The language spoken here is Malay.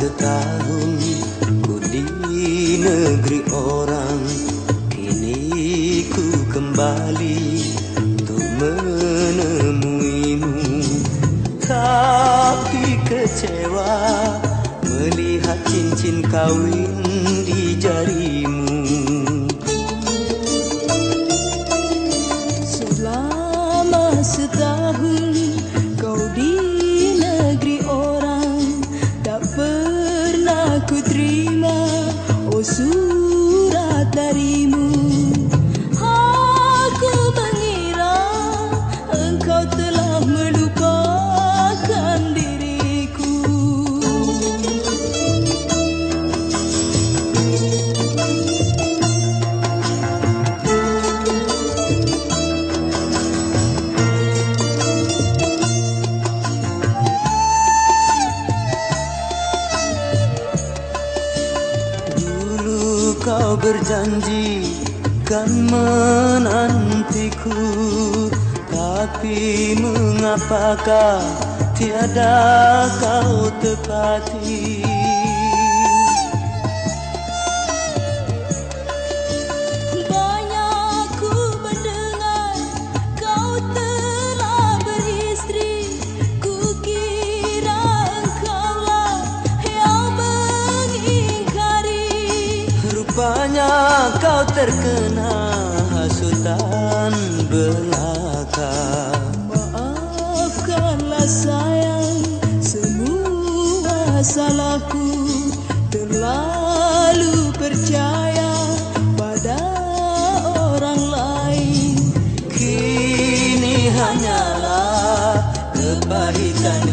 setahun ku di negeri orang. Kini ku kembali untuk menemuimu. Tapi kecewa melihat cincin kawin ku terima oh surat darimu kau berjanji kan menantiku. Tapi mengapakah tiada kau tepati Rupanya kau terkena hasutan belaka. Maafkanlah sayang semua salahku Terlalu percaya pada orang lain. Kini hanyalah kepahitan